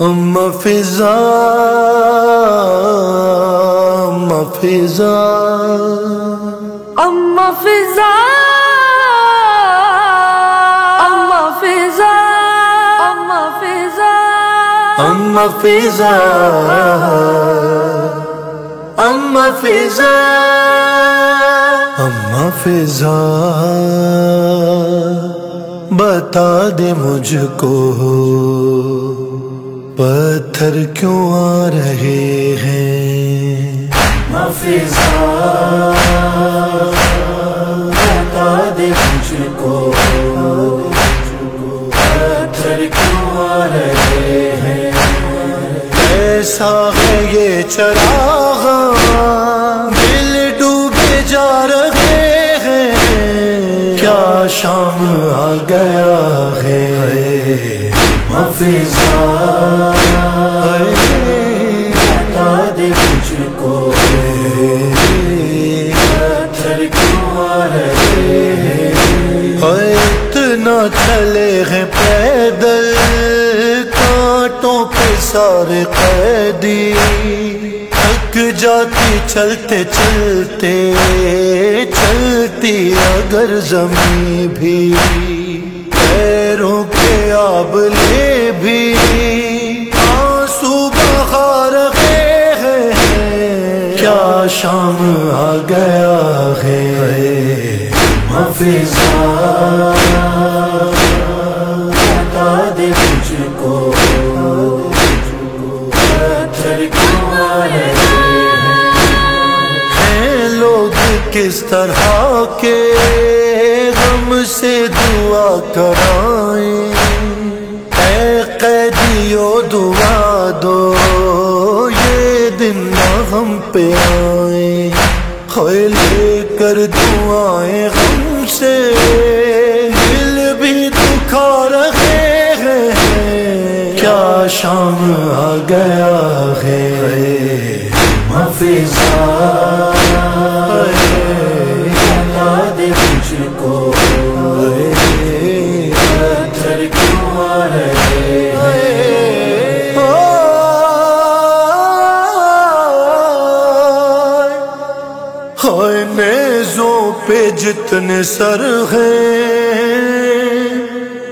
ام فضا ام فضا. اما فضا اما فضا ام فضا. ام فضا ام فضا. بتا دے مجھ کو پتھر کیوں آ رہے ہیں؟ فضا بتا دے مجھ کو پتھر کیوں آ رہے ہیں ایسا ہے یہ چراغ دل ڈوبے جا رہے ہیں۔ کیا شام آ گیا ہے؟ چلے ہیں پیدل کانٹوں پہ سارے قیدی تھک جاتی چلتے چلتے چلتی اگر زمین بھی پیروں کے آبلے بھی آنسو بہا رہے ہیں کیا شام آ گیا ہے؟ فضا کو۔ لوگ کس طرح کے؟ غم سے دعا کرائیں۔ اے قیدیو، دعا دو۔ یہ دن نہ ہم پہ آئیں۔ خوئے لے کر دعائیں غم سے۔ دل بھی دکھا رہے ہیں۔ کیا شام آ گیا ہے؟ فضا ہیں نیزوں پہ جتنے سر ہیں،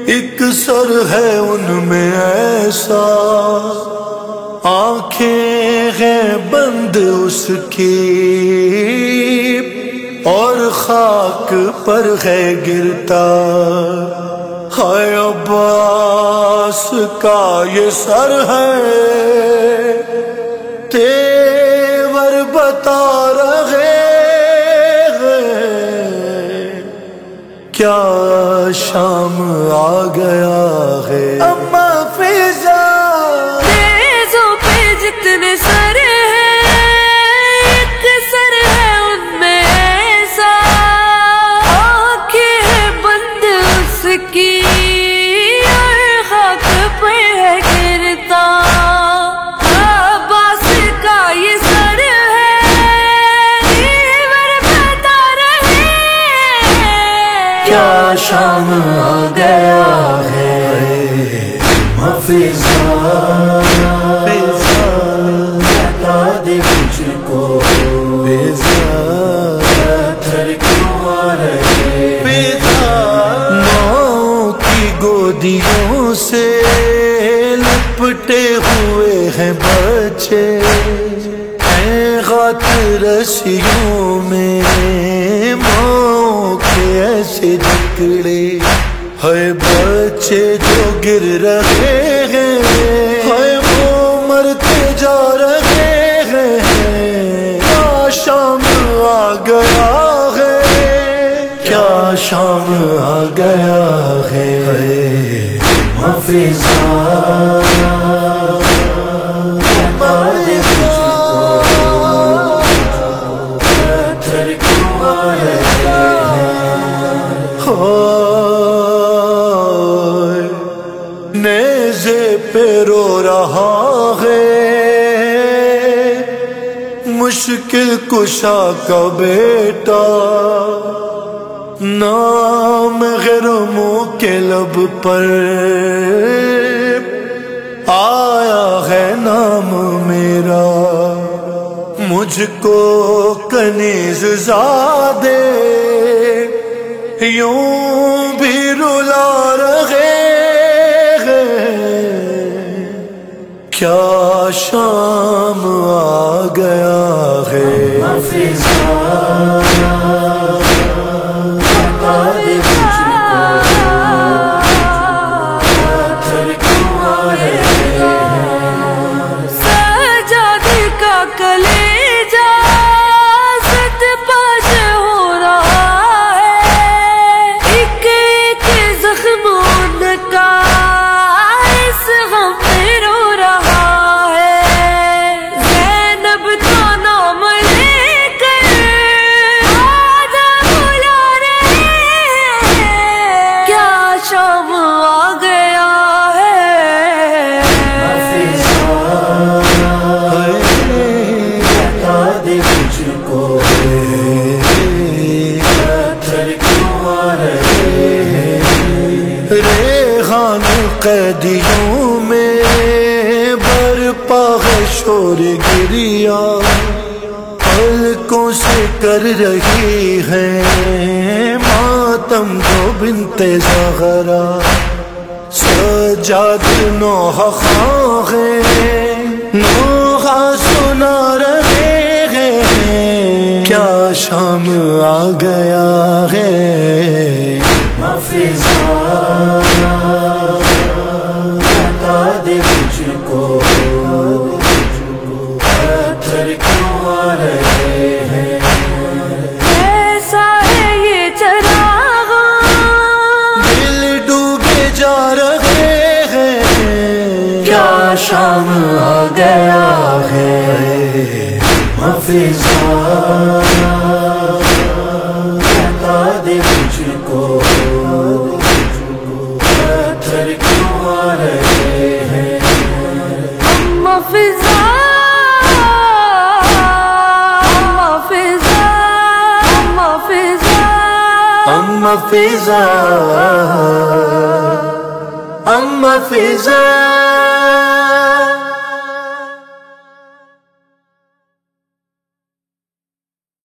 ایک سر ہے ان میں ایسا۔ آنکھیں ہیں بند اس کی، اور خاک پر ہے گرتا۔ ہے عباس کا یہ سر ہے، تیور بتا رہے کیا شام آ گیا ہے؟ کیا شام آ گیا ہے۔ بتا دے مجھ کو پتھر کی گودیوں سے لپٹے ہوئے ہیں بچے ہیں غات رسیوں میں ایسے جکڑے ہے بچے جو گر رہے نیزے پہ رو رہا ہے۔ مشکل کشا کا بیٹا۔ نام غیر منہ کے لب پر۔ آیا ہے نام میرا۔ مجھ کو کنیز زادے۔ یوں کیا شام آ گیا ہے؟ ریحان قیدیوں میں برپا ہے شور گریا، پلکوں سے کر رہی ہے ماتم جو بنتے زغرا سجاد نوح خواہ نوح سنا رہے ہیں۔ کیا شام آ گیا ہے؟ ایسا گیا ہے اما فضا اما فضا اما فضا فضا اما فضا